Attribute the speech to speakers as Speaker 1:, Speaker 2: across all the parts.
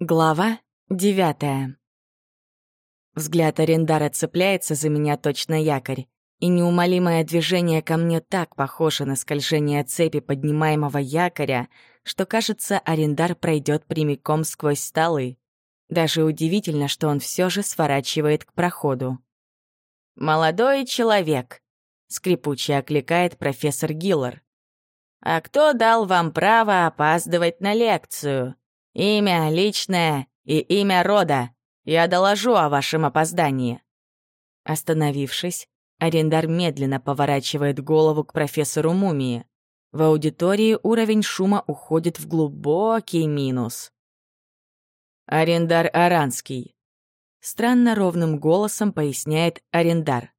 Speaker 1: Глава девятая. Взгляд Арендара цепляется за меня точно якорь, и неумолимое движение ко мне так похоже на скольжение цепи поднимаемого якоря, что, кажется, Арендар пройдет прямиком сквозь столы. Даже удивительно, что он все же сворачивает к проходу. «Молодой человек», — скрипуче окликает профессор Гиллар. «А кто дал вам право опаздывать на лекцию?» Имя личное и имя рода. Я доложу о вашем опоздании». Остановившись, арендар медленно поворачивает голову к профессору Мумии. В аудитории уровень шума уходит в глубокий минус. «Арендар Аранский», — странно ровным голосом поясняет арендар.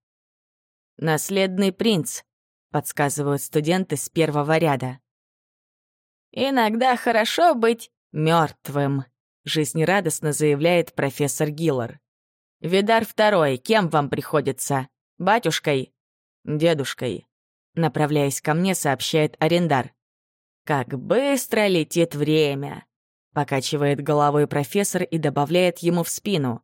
Speaker 1: «Наследный принц», — подсказывают студенты с первого ряда. «Иногда хорошо быть мертвым», — жизнерадостно заявляет профессор Гиллар. «Видар второй, кем вам приходится? Батюшкой?» «Дедушкой», — направляясь ко мне, сообщает арендар. «Как быстро летит время!» — покачивает головой профессор и добавляет ему в спину.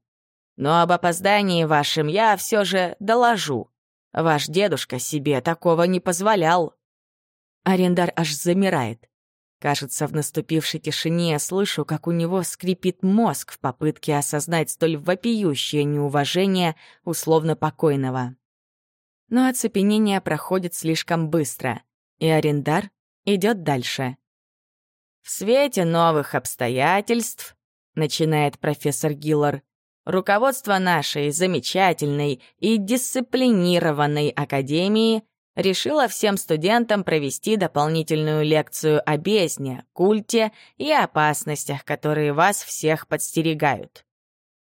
Speaker 1: «Но об опоздании вашем я все же доложу. Ваш дедушка себе такого не позволял». Арендар аж замирает. Кажется, в наступившей тишине я слышу, как у него скрипит мозг в попытке осознать столь вопиющее неуважение условно покойного. Но оцепенение проходит слишком быстро, и арендар идет дальше. «В свете новых обстоятельств», — начинает профессор Гиллар, «руководство нашей замечательной и дисциплинированной академии — решила всем студентам провести дополнительную лекцию о бездне, культе и опасностях, которые вас всех подстерегают.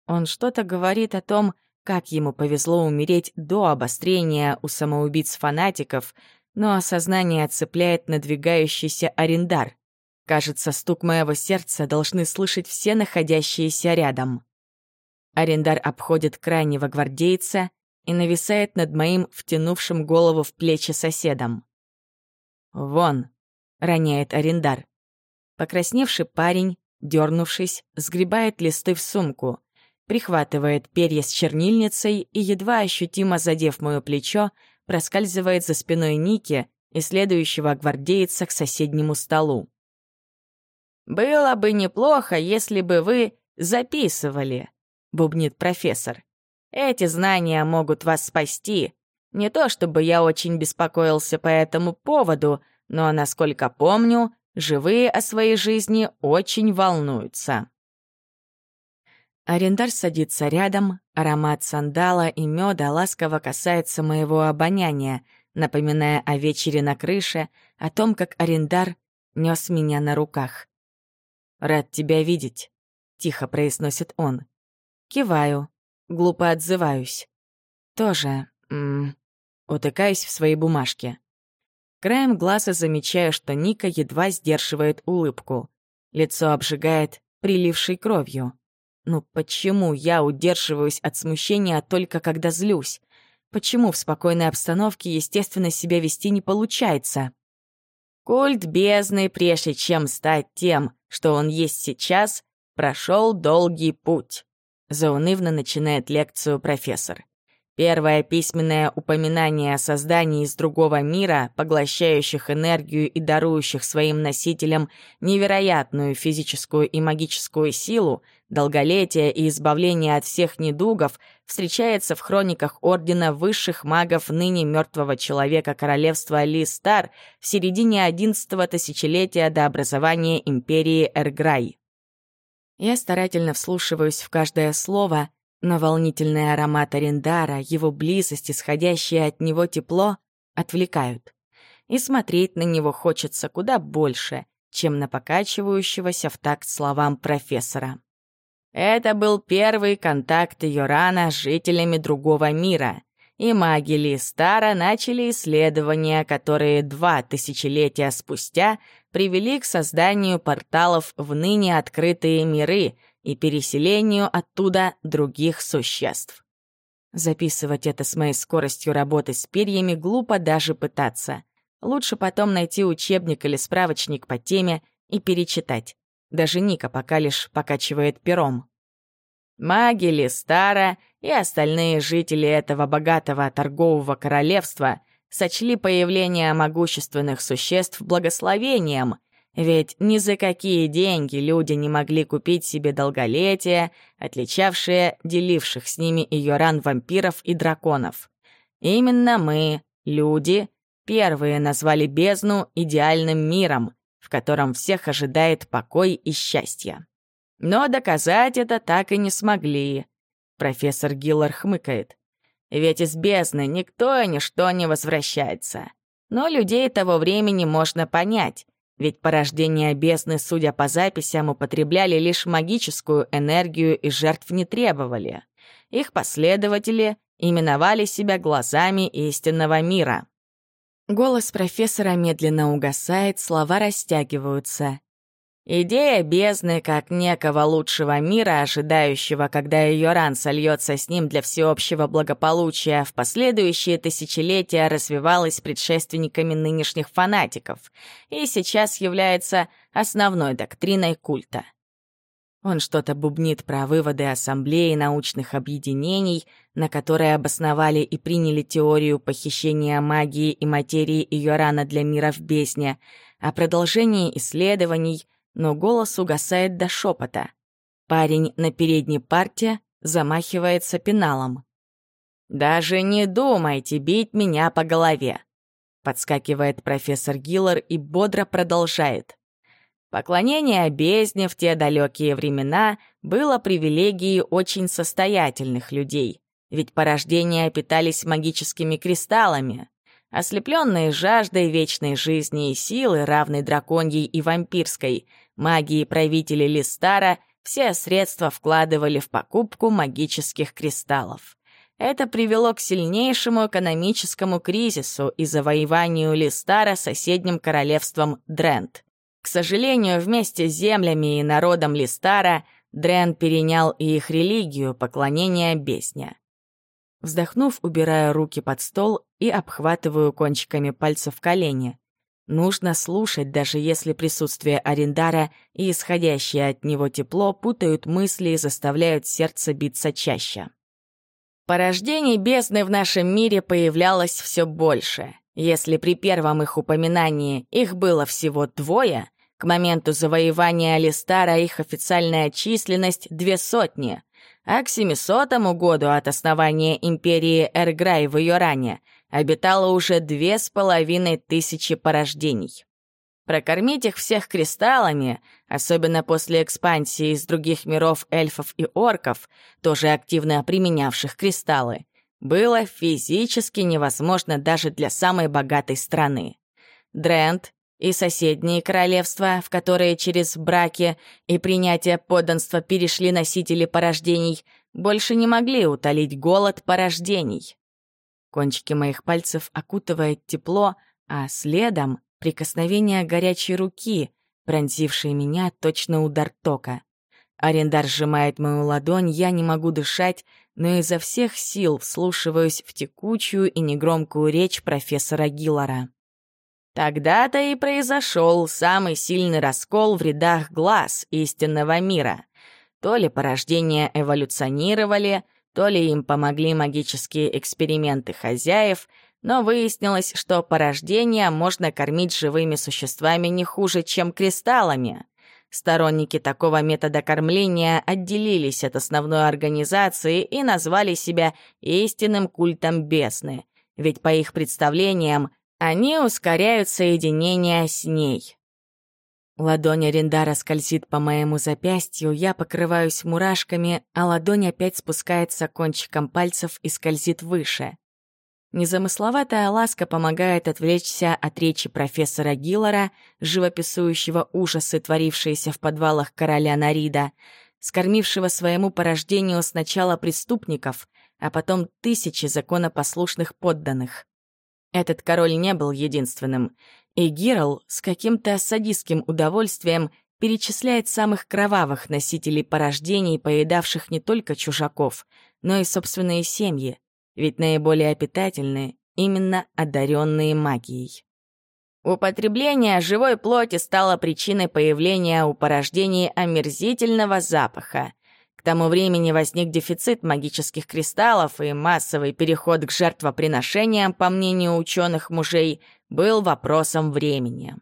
Speaker 1: Он что-то говорит о том, как ему повезло умереть до обострения у самоубийц-фанатиков, но осознание отцепляет надвигающийся арендар. Кажется, стук моего сердца должны слышать все находящиеся рядом. Арендар обходит крайнего гвардейца и нависает над моим втянувшим голову в плечи соседом. «Вон!» — роняет арендар. Покрасневший парень, дернувшись, сгребает листы в сумку, прихватывает перья с чернильницей и, едва ощутимо задев мое плечо, проскальзывает за спиной Ники и следующего гвардейца к соседнему столу. «Было бы неплохо, если бы вы записывали», — бубнит профессор. Эти знания могут вас спасти. Не то чтобы я очень беспокоился по этому поводу, но, насколько помню, живые о своей жизни очень волнуются. Арендар садится рядом, аромат сандала и меда ласково касается моего обоняния, напоминая о вечере на крыше, о том, как арендар нес меня на руках. «Рад тебя видеть», — тихо произносит он. Киваю, Глупо отзываюсь. Тоже, м утыкаюсь в свои бумажки. Краем глаза замечаю, что Ника едва сдерживает улыбку. Лицо обжигает прилившей кровью. Ну почему я удерживаюсь от смущения только когда злюсь? Почему в спокойной обстановке естественно себя вести не получается? Культ бездны, прежде чем стать тем, что он есть сейчас, прошел долгий путь. Заунывно начинает лекцию профессор. Первое письменное упоминание о создании из другого мира, поглощающих энергию и дарующих своим носителям невероятную физическую и магическую силу, долголетие и избавление от всех недугов, встречается в хрониках Ордена Высших Магов ныне мертвого человека королевства Листар в середине XI тысячелетия до образования империи Эрграй. Я старательно вслушиваюсь в каждое слово, но волнительный аромат арендара, его близость, исходящее от него тепло, отвлекают. И смотреть на него хочется куда больше, чем на покачивающегося в такт словам профессора. Это был первый контакт Йорана с жителями другого мира, и маги Листара начали исследования, которые два тысячелетия спустя привели к созданию порталов в ныне открытые миры и переселению оттуда других существ. Записывать это с моей скоростью работы с перьями глупо даже пытаться. Лучше потом найти учебник или справочник по теме и перечитать. Даже Ника пока лишь покачивает пером. Маги Листара и остальные жители этого богатого торгового королевства сочли появление могущественных существ благословением, ведь ни за какие деньги люди не могли купить себе долголетие, отличавшее деливших с ними ее ран вампиров и драконов. Именно мы, люди, первые назвали бездну идеальным миром, в котором всех ожидает покой и счастье. Но доказать это так и не смогли. Профессор Гиллар хмыкает. Ведь из бездны никто и ничто не возвращается. Но людей того времени можно понять, ведь порождение бездны, судя по записям, употребляли лишь магическую энергию и жертв не требовали. Их последователи именовали себя глазами истинного мира. Голос профессора медленно угасает, слова растягиваются. Идея бездны как некого лучшего мира, ожидающего, когда ее ран сольется с ним для всеобщего благополучия, в последующие тысячелетия развивалась предшественниками нынешних фанатиков и сейчас является основной доктриной культа. Он что-то бубнит про выводы ассамблеи научных объединений, на которые обосновали и приняли теорию похищения магии и материи ее рана для мира в бездне, о продолжении исследований — но голос угасает до шепота. Парень на передней парте замахивается пеналом. «Даже не думайте бить меня по голове!» Подскакивает профессор Гиллар и бодро продолжает. Поклонение бездне в те далекие времена было привилегией очень состоятельных людей, ведь порождения питались магическими кристаллами. Ослепленные жаждой вечной жизни и силы, равной драконьей и вампирской, магии правители Листара все средства вкладывали в покупку магических кристаллов. Это привело к сильнейшему экономическому кризису и завоеванию Листара соседним королевством Дрент. К сожалению, вместе с землями и народом Листара Дрен перенял и их религию поклонения бесня. Вздохнув, убираю руки под стол и обхватываю кончиками пальцев колени. Нужно слушать, даже если присутствие Арендара и исходящее от него тепло путают мысли и заставляют сердце биться чаще. Порождений бездны в нашем мире появлялось все больше. Если при первом их упоминании их было всего двое, к моменту завоевания Алистара их официальная численность — две сотни, а к 700 году от основания империи Эрграй в Йоране — обитало уже две с половиной тысячи порождений. Прокормить их всех кристаллами, особенно после экспансии из других миров эльфов и орков, тоже активно применявших кристаллы, было физически невозможно даже для самой богатой страны. Дрент и соседние королевства, в которые через браки и принятие подданства перешли носители порождений, больше не могли утолить голод порождений. Кончики моих пальцев окутывает тепло, а следом — прикосновение горячей руки, пронзившей меня точно удар тока. Арендар сжимает мою ладонь, я не могу дышать, но изо всех сил вслушиваюсь в текучую и негромкую речь профессора Гиллара. Тогда-то и произошел самый сильный раскол в рядах глаз истинного мира. То ли порождения эволюционировали — то ли им помогли магические эксперименты хозяев, но выяснилось, что порождение можно кормить живыми существами не хуже, чем кристаллами. Сторонники такого метода кормления отделились от основной организации и назвали себя истинным культом бесны, ведь по их представлениям они ускоряют соединение с ней. Ладонь Арендара скользит по моему запястью, я покрываюсь мурашками, а ладонь опять спускается кончиком пальцев и скользит выше. Незамысловатая ласка помогает отвлечься от речи профессора Гиллара, живописующего ужасы, творившиеся в подвалах короля Нарида, скормившего своему порождению сначала преступников, а потом тысячи законопослушных подданных. Этот король не был единственным. И Гирл с каким-то садистским удовольствием перечисляет самых кровавых носителей порождений, поедавших не только чужаков, но и собственные семьи, ведь наиболее питательные именно одаренные магией. Употребление живой плоти стало причиной появления у порождений омерзительного запаха. К тому времени возник дефицит магических кристаллов, и массовый переход к жертвоприношениям, по мнению ученых мужей, был вопросом времени.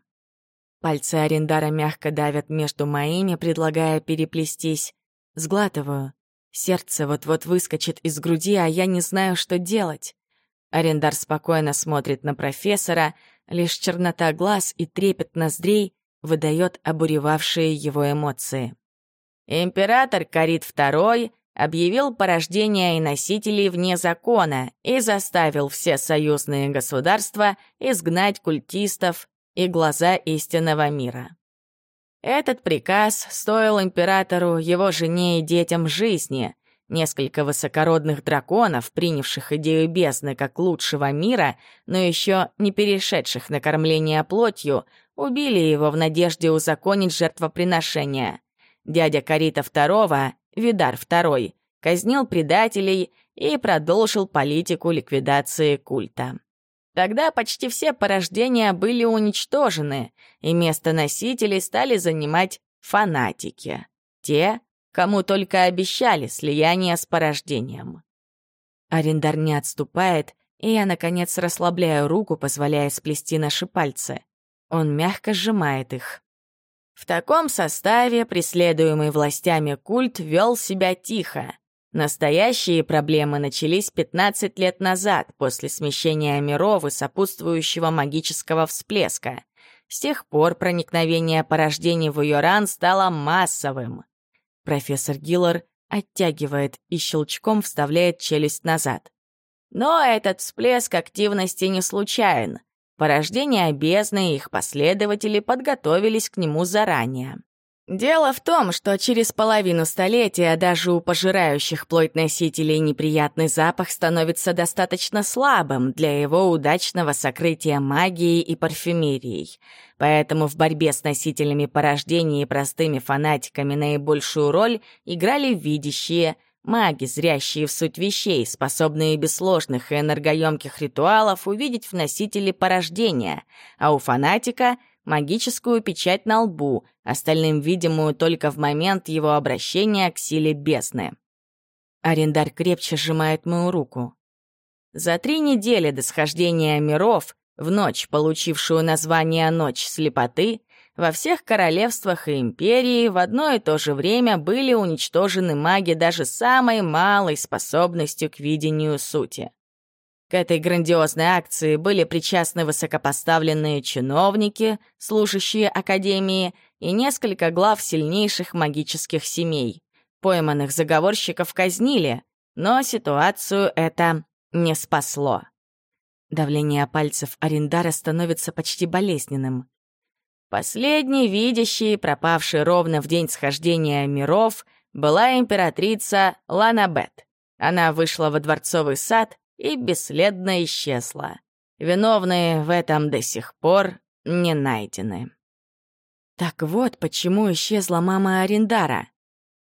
Speaker 1: Пальцы Арендара мягко давят между моими, предлагая переплестись. Сглатываю. Сердце вот-вот выскочит из груди, а я не знаю, что делать. Арендар спокойно смотрит на профессора, лишь чернота глаз и трепет ноздрей выдает обуревавшие его эмоции. Император Карит II объявил порождение и носителей вне закона и заставил все союзные государства изгнать культистов и глаза истинного мира. Этот приказ стоил императору, его жене и детям жизни. Несколько высокородных драконов, принявших идею бездны как лучшего мира, но еще не перешедших на кормление плотью, убили его в надежде узаконить жертвоприношение. Дядя Карита II, Видар II, казнил предателей и продолжил политику ликвидации культа. Тогда почти все порождения были уничтожены, и место носителей стали занимать фанатики. Те, кому только обещали слияние с порождением. Арендар не отступает, и я, наконец, расслабляю руку, позволяя сплести наши пальцы. Он мягко сжимает их. В таком составе преследуемый властями культ вел себя тихо, Настоящие проблемы начались 15 лет назад, после смещения миров и сопутствующего магического всплеска. С тех пор проникновение порождений в Йоран стало массовым. Профессор Гиллар оттягивает и щелчком вставляет челюсть назад. Но этот всплеск активности не случайен. Порождения бездны и их последователи подготовились к нему заранее. Дело в том, что через половину столетия даже у пожирающих плоть носителей неприятный запах становится достаточно слабым для его удачного сокрытия магией и парфюмерией. Поэтому в борьбе с носителями порождений и простыми фанатиками наибольшую роль играли видящие, маги, зрящие в суть вещей, способные без сложных и энергоемких ритуалов увидеть в носителе порождения, а у фанатика — магическую печать на лбу, остальным видимую только в момент его обращения к силе бездны. Арендар крепче сжимает мою руку. За три недели до схождения миров, в ночь, получившую название «Ночь слепоты», во всех королевствах и империи в одно и то же время были уничтожены маги даже самой малой способностью к видению сути. К этой грандиозной акции были причастны высокопоставленные чиновники, служащие Академии, и несколько глав сильнейших магических семей. Пойманных заговорщиков казнили, но ситуацию это не спасло. Давление пальцев Арендара становится почти болезненным. Последний видящий, пропавший ровно в день схождения миров, была императрица Ланабет. Она вышла во дворцовый сад и бесследно исчезла. Виновные в этом до сих пор не найдены. Так вот, почему исчезла мама Арендара.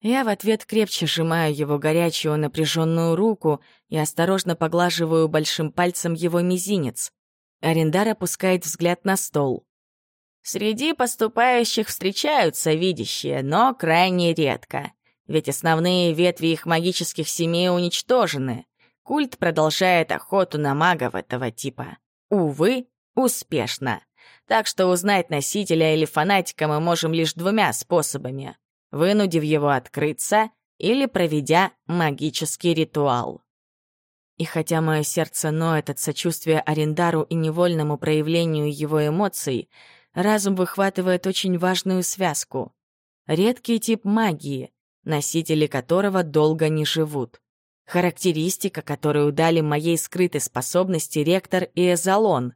Speaker 1: Я в ответ крепче сжимаю его горячую напряженную руку и осторожно поглаживаю большим пальцем его мизинец. Арендар опускает взгляд на стол. Среди поступающих встречаются видящие, но крайне редко, ведь основные ветви их магических семей уничтожены. Культ продолжает охоту на магов этого типа. Увы, успешно. Так что узнать носителя или фанатика мы можем лишь двумя способами. Вынудив его открыться или проведя магический ритуал. И хотя мое сердце ноет от сочувствия Арендару и невольному проявлению его эмоций, разум выхватывает очень важную связку. Редкий тип магии, носители которого долго не живут. Характеристика, которую дали моей скрытой способности ректор и Эзолон.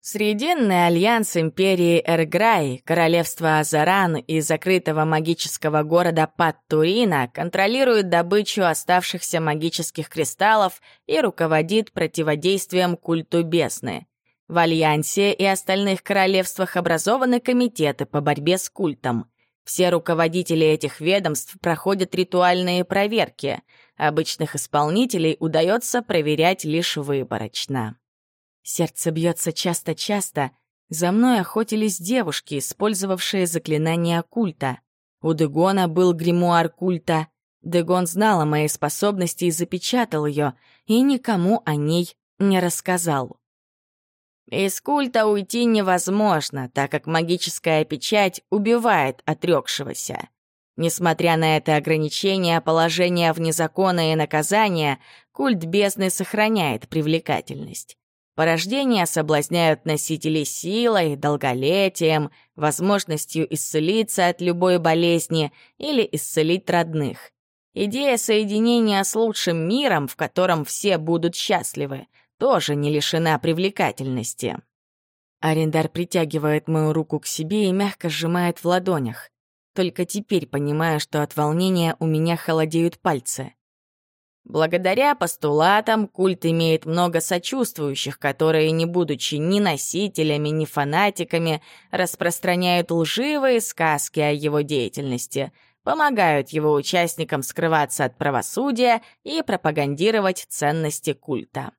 Speaker 1: Срединный альянс империи Эрграй, королевства Азаран и закрытого магического города Паттурина контролирует добычу оставшихся магических кристаллов и руководит противодействием культу бесны. В Альянсе и остальных королевствах образованы комитеты по борьбе с культом. Все руководители этих ведомств проходят ритуальные проверки — Обычных исполнителей удается проверять лишь выборочно. Сердце бьется часто-часто, За мной охотились девушки, использовавшие заклинания культа. У Дегона был гримуар культа. Дегон знал о моей способности и запечатал ее, и никому о ней не рассказал. Из культа уйти невозможно, так как магическая печать убивает отрекшегося. Несмотря на это ограничение, положение вне закона и наказания, культ бездны сохраняет привлекательность. Порождения соблазняют носителей силой, долголетием, возможностью исцелиться от любой болезни или исцелить родных. Идея соединения с лучшим миром, в котором все будут счастливы, тоже не лишена привлекательности. Арендар притягивает мою руку к себе и мягко сжимает в ладонях. Только теперь понимаю, что от волнения у меня холодеют пальцы. Благодаря постулатам культ имеет много сочувствующих, которые, не будучи ни носителями, ни фанатиками, распространяют лживые сказки о его деятельности, помогают его участникам скрываться от правосудия и пропагандировать ценности культа.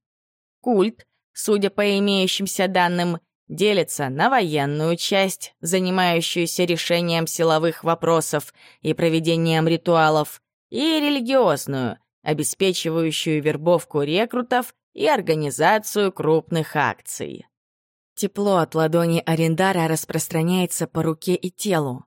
Speaker 1: Культ, судя по имеющимся данным, делится на военную часть, занимающуюся решением силовых вопросов и проведением ритуалов, и религиозную — обеспечивающую вербовку рекрутов и организацию крупных акций. Тепло от ладони Арендара распространяется по руке и телу.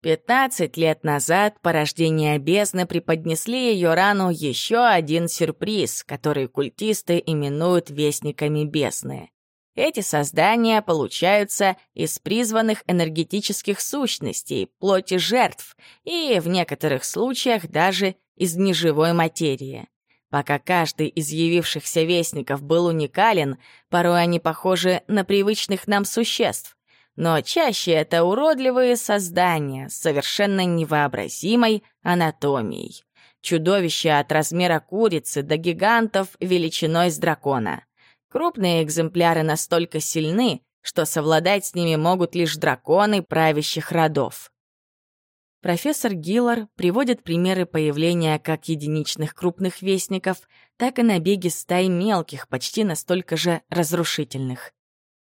Speaker 1: Пятнадцать лет назад порождение бездны преподнесли ее рану еще один сюрприз, который культисты именуют вестниками бездны. Эти создания получаются из призванных энергетических сущностей, плоти жертв и, в некоторых случаях, даже из неживой материи. Пока каждый из явившихся вестников был уникален, порой они похожи на привычных нам существ. Но чаще это уродливые создания с совершенно невообразимой анатомией. Чудовища от размера курицы до гигантов величиной с дракона. Крупные экземпляры настолько сильны, что совладать с ними могут лишь драконы правящих родов. Профессор Гиллар приводит примеры появления как единичных крупных вестников, так и набеги стай мелких, почти настолько же разрушительных.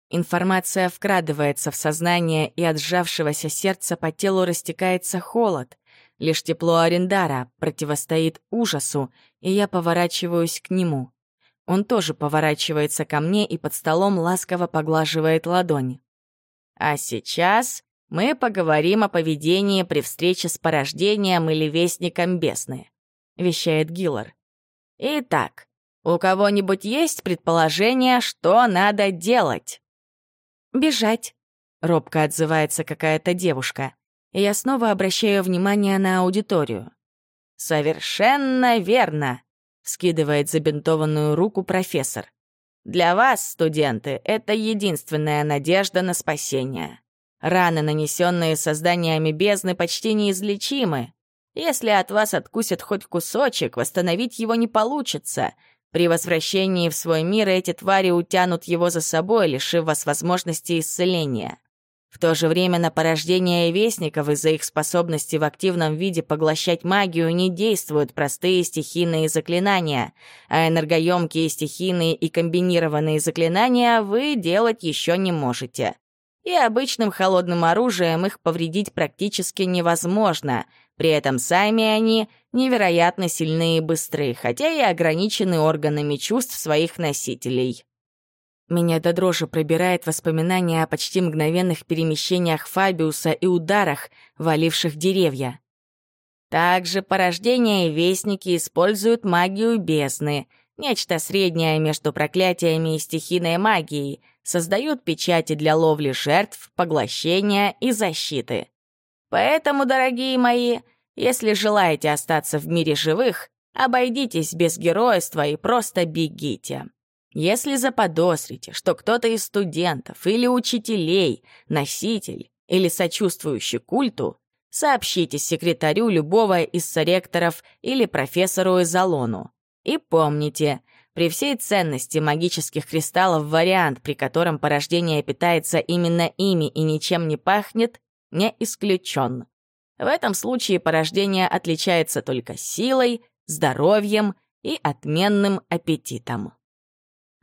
Speaker 1: Информация вкрадывается в сознание, и от сжавшегося сердца по телу растекается холод. Лишь тепло Арендара противостоит ужасу, и я поворачиваюсь к нему. Он тоже поворачивается ко мне и под столом ласково поглаживает ладонь. А сейчас мы поговорим о поведении при встрече с порождением или вестником бесны», — вещает Гиллар. «Итак, у кого-нибудь есть предположение, что надо делать?» «Бежать», — робко отзывается какая-то девушка. И я снова обращаю внимание на аудиторию. «Совершенно верно», — скидывает забинтованную руку профессор. «Для вас, студенты, это единственная надежда на спасение». Раны, нанесенные созданиями бездны, почти неизлечимы. Если от вас откусят хоть кусочек, восстановить его не получится. При возвращении в свой мир эти твари утянут его за собой, лишив вас возможности исцеления. В то же время на порождение вестников из-за их способности в активном виде поглощать магию не действуют простые стихийные заклинания, а энергоемкие стихийные и комбинированные заклинания вы делать еще не можете и обычным холодным оружием их повредить практически невозможно. При этом сами они невероятно сильны и быстры, хотя и ограничены органами чувств своих носителей. Меня до дрожи пробирает воспоминание о почти мгновенных перемещениях Фабиуса и ударах, валивших деревья. Также порождения и вестники используют магию бездны, нечто среднее между проклятиями и стихийной магией — создают печати для ловли жертв, поглощения и защиты. Поэтому, дорогие мои, если желаете остаться в мире живых, обойдитесь без геройства и просто бегите. Если заподозрите, что кто-то из студентов или учителей, носитель или сочувствующий культу, сообщите секретарю любого из соректоров или профессору Изолону. И помните — при всей ценности магических кристаллов вариант, при котором порождение питается именно ими и ничем не пахнет, не исключен. В этом случае порождение отличается только силой, здоровьем и отменным аппетитом.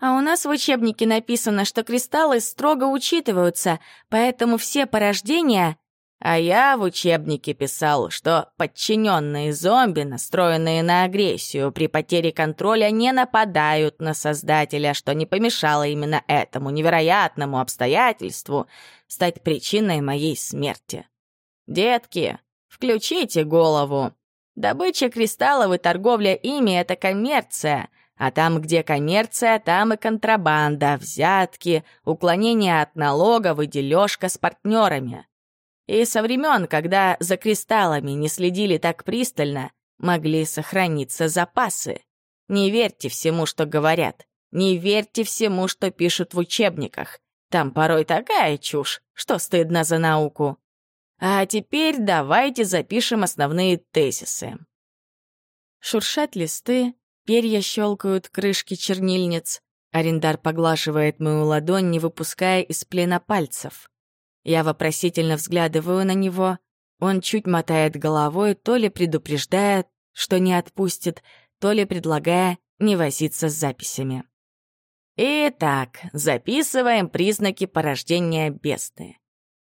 Speaker 1: А у нас в учебнике написано, что кристаллы строго учитываются, поэтому все порождения а я в учебнике писал, что подчиненные зомби, настроенные на агрессию, при потере контроля не нападают на Создателя, что не помешало именно этому невероятному обстоятельству стать причиной моей смерти. Детки, включите голову. Добыча кристаллов и торговля ими — это коммерция, а там, где коммерция, там и контрабанда, взятки, уклонение от налогов и дележка с партнерами. И со времен, когда за кристаллами не следили так пристально, могли сохраниться запасы. Не верьте всему, что говорят. Не верьте всему, что пишут в учебниках. Там порой такая чушь, что стыдно за науку. А теперь давайте запишем основные тезисы. Шуршат листы, перья щелкают крышки чернильниц. Арендар поглаживает мою ладонь, не выпуская из плена пальцев. Я вопросительно взглядываю на него. Он чуть мотает головой, то ли предупреждая, что не отпустит, то ли предлагая не возиться с записями. Итак, записываем признаки порождения бесты.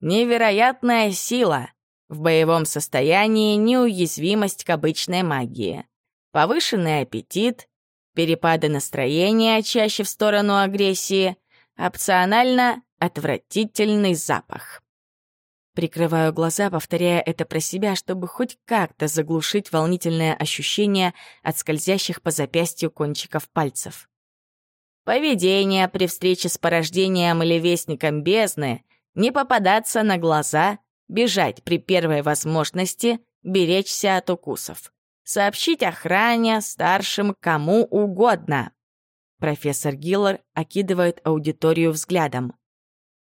Speaker 1: Невероятная сила. В боевом состоянии неуязвимость к обычной магии. Повышенный аппетит, перепады настроения чаще в сторону агрессии, опционально Отвратительный запах. Прикрываю глаза, повторяя это про себя, чтобы хоть как-то заглушить волнительное ощущение от скользящих по запястью кончиков пальцев. Поведение при встрече с порождением или вестником бездны — не попадаться на глаза, бежать при первой возможности, беречься от укусов. Сообщить охране, старшим, кому угодно. Профессор Гиллар окидывает аудиторию взглядом.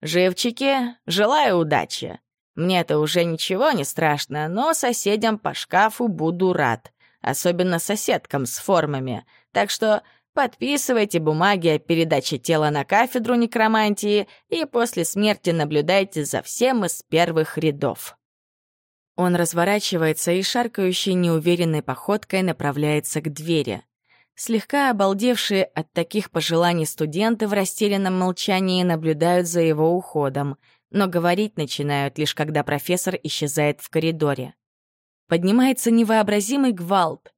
Speaker 1: «Живчики, желаю удачи. Мне-то уже ничего не страшно, но соседям по шкафу буду рад, особенно соседкам с формами. Так что подписывайте бумаги о передаче тела на кафедру некромантии и после смерти наблюдайте за всем из первых рядов». Он разворачивается и шаркающей неуверенной походкой направляется к двери. Слегка обалдевшие от таких пожеланий студенты в растерянном молчании наблюдают за его уходом, но говорить начинают лишь когда профессор исчезает в коридоре. Поднимается невообразимый гвалт.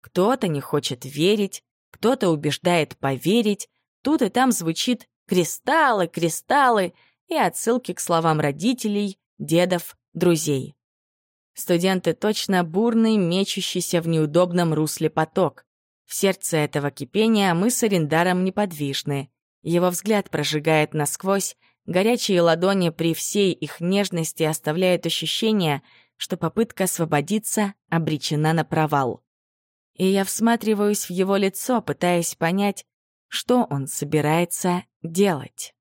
Speaker 1: Кто-то не хочет верить, кто-то убеждает поверить, тут и там звучит «кристаллы, кристаллы» и отсылки к словам родителей, дедов, друзей. Студенты точно бурный, мечущийся в неудобном русле поток. В сердце этого кипения мы с Арендаром неподвижны. Его взгляд прожигает насквозь, горячие ладони при всей их нежности оставляют ощущение, что попытка освободиться обречена на провал. И я всматриваюсь в его лицо, пытаясь понять, что он собирается делать.